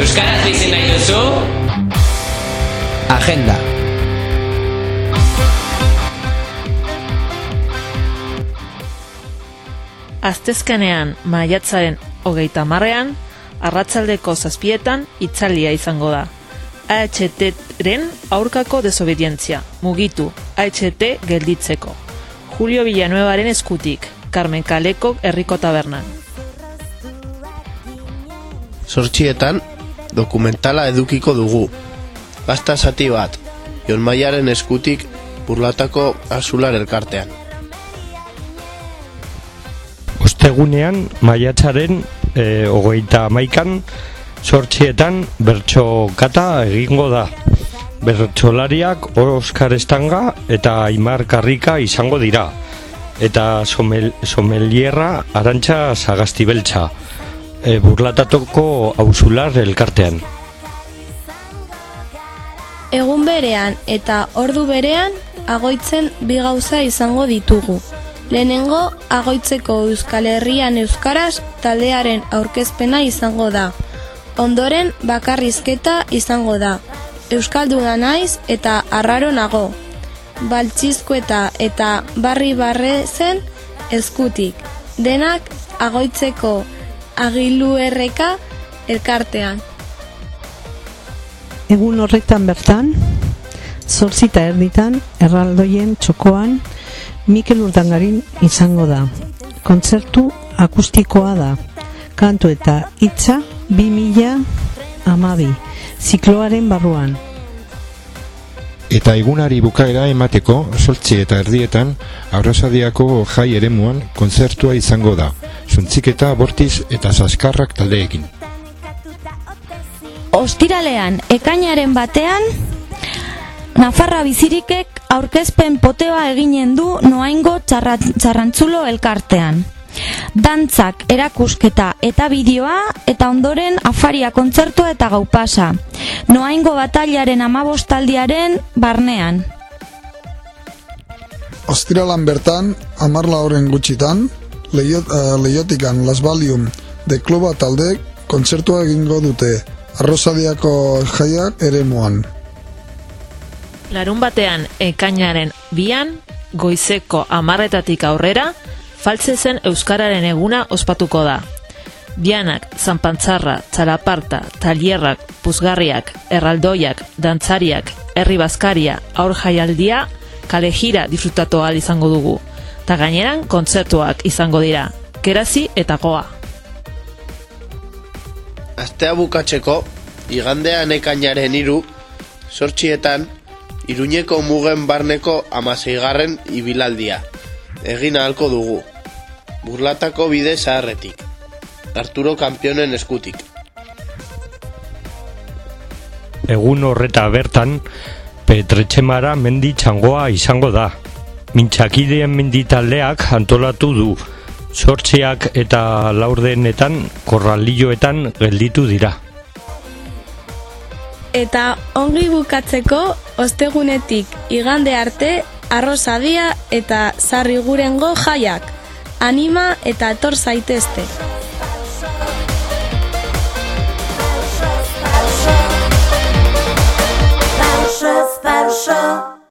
Euskaraz bizi nahi duzu? Agenda. Aztezkenean maiatzaren hogeita marrean, arratzaldeko zazpietan itzalia izango da. AHT-ren aurkako desobedientzia, mugitu, AHT gelditzeko. Julio Villanuevaren eskutik, Carmen Kaleko herriko tabernan. Zortxietan, dokumentala edukiko dugu. Gazta zati bat, Jon Maiaren eskutik burlatako azular elkartean. Ostegunean, maiatzaren e, hogeita amaikan, sortxietan bertso kata egingo da. Bertsolariak Oskar Estanga eta Aimar Karrika izango dira. Eta somel, somelierra arantxa sagastibeltza. E, burlatatoko auzular elkartean. Egun berean eta ordu berean agoitzen bi gauza izango ditugu. Lehenengo agoitzeko Euskal Herrian Euskaraz taldearen aurkezpena izango da. Ondoren bakarrizketa izango da. Euskalduna naiz eta arraro nago. Baltxizkoeta eta barri barre zen eskutik. Denak agoitzeko agiluerreka elkartean. Egun horretan bertan, zortzita erditan, erraldoien txokoan, Mikel Urdangarin izango da. Kontzertu akustikoa da. Kantu eta hitza 2000 amabi. Zikloaren barruan. Eta egunari bukaera emateko, soltzi eta erdietan, aurrasadiako jai eremuan kontzertua izango da. Zuntziketa, bortiz eta saskarrak taldeekin. Ostiralean, ekainaren batean, Nafarra bizirikek aurkezpen poteba eginen du noaingo txarra, txarrantzulo elkartean. Dantzak, erakusketa eta bideoa eta ondoren afaria kontzertua eta gaupasa. Noaingo batailaren amabostaldiaren barnean. Ostiralan bertan, amarla horren gutxitan, lehiot, uh, lehiotikan Las Valium de Kluba taldek kontzertua egingo dute arrozadiako jaiak ere moan. Larun batean ekainaren bian, goizeko amarretatik aurrera, faltzezen Euskararen eguna ospatuko da. Bianak, zanpantzarra, txalaparta, talierrak, puzgarriak, erraldoiak, dantzariak, herri bazkaria, aur jaialdia, kale jira disfrutatu ahal izango dugu. Ta gaineran kontzertuak izango dira, kerazi eta goa. Astea bukatzeko, igandean ekainaren iru, sortxietan, Iruñeko mugen barneko amaseigarren ibilaldia. Egin ahalko dugu. Burlatako bide zaharretik. Arturo Kampionen eskutik. Egun horreta bertan, Petretxemara mendi txangoa izango da. Mintxakideen mendi taldeak antolatu du. Sortzeak eta laurdenetan korralilloetan gelditu dira. Eta ongi bukatzeko ostegunetik igande arte arrozadia eta zarrigurengo jaiak. Anima eta etor zaitezte.